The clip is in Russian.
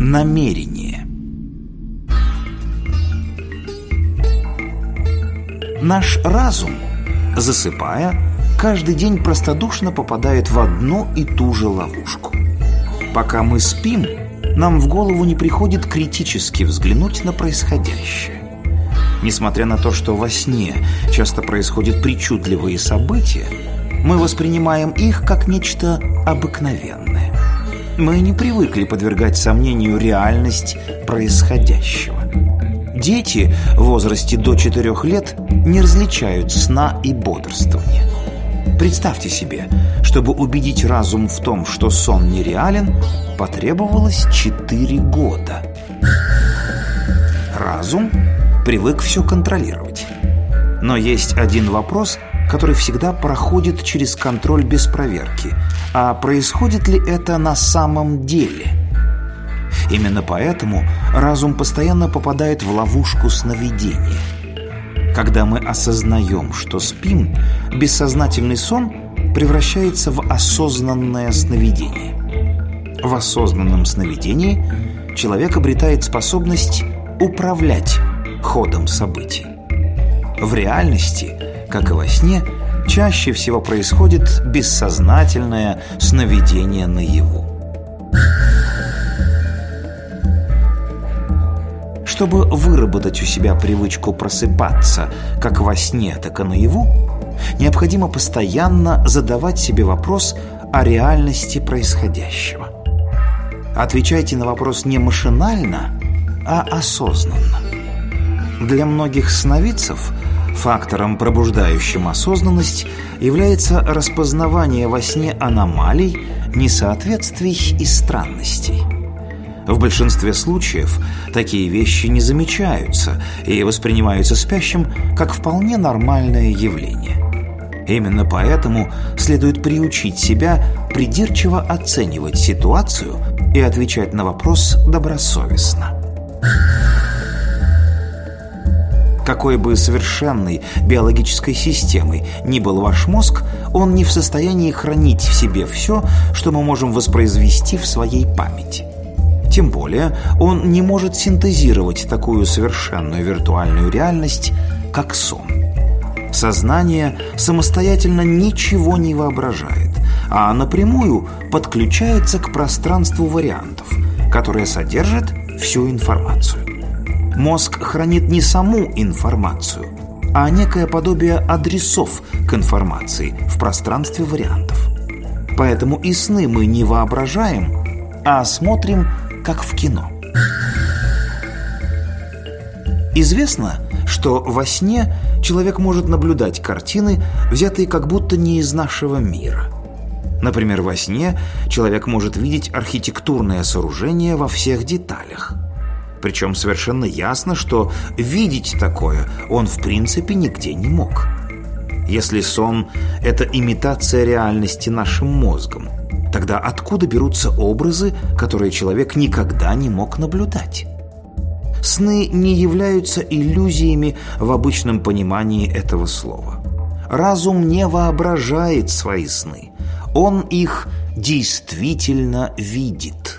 Намерение Наш разум, засыпая, каждый день простодушно попадает в одну и ту же ловушку. Пока мы спим, нам в голову не приходит критически взглянуть на происходящее. Несмотря на то, что во сне часто происходят причудливые события, мы воспринимаем их как нечто обыкновенное. Мы не привыкли подвергать сомнению реальность происходящего. Дети в возрасте до 4 лет не различают сна и бодрствования. Представьте себе, чтобы убедить разум в том, что сон нереален, потребовалось 4 года. Разум привык все контролировать. Но есть один вопрос, который всегда проходит через контроль без проверки. А происходит ли это на самом деле – Именно поэтому разум постоянно попадает в ловушку сновидения. Когда мы осознаем, что спим, бессознательный сон превращается в осознанное сновидение. В осознанном сновидении человек обретает способность управлять ходом событий. В реальности, как и во сне, чаще всего происходит бессознательное сновидение наяву. Чтобы выработать у себя привычку просыпаться как во сне, так и наяву, необходимо постоянно задавать себе вопрос о реальности происходящего. Отвечайте на вопрос не машинально, а осознанно. Для многих сновидцев фактором, пробуждающим осознанность, является распознавание во сне аномалий, несоответствий и странностей – в большинстве случаев такие вещи не замечаются и воспринимаются спящим как вполне нормальное явление. Именно поэтому следует приучить себя придирчиво оценивать ситуацию и отвечать на вопрос добросовестно. Какой бы совершенной биологической системой ни был ваш мозг, он не в состоянии хранить в себе все, что мы можем воспроизвести в своей памяти. Тем более он не может синтезировать такую совершенную виртуальную реальность, как сон. Сознание самостоятельно ничего не воображает, а напрямую подключается к пространству вариантов, которое содержит всю информацию. Мозг хранит не саму информацию, а некое подобие адресов к информации в пространстве вариантов. Поэтому и сны мы не воображаем, а смотрим как в кино. Известно, что во сне человек может наблюдать картины, взятые как будто не из нашего мира. Например, во сне человек может видеть архитектурное сооружение во всех деталях. Причем совершенно ясно, что видеть такое он в принципе нигде не мог. Если сон – это имитация реальности нашим мозгом – Тогда откуда берутся образы, которые человек никогда не мог наблюдать? Сны не являются иллюзиями в обычном понимании этого слова. Разум не воображает свои сны. Он их действительно видит.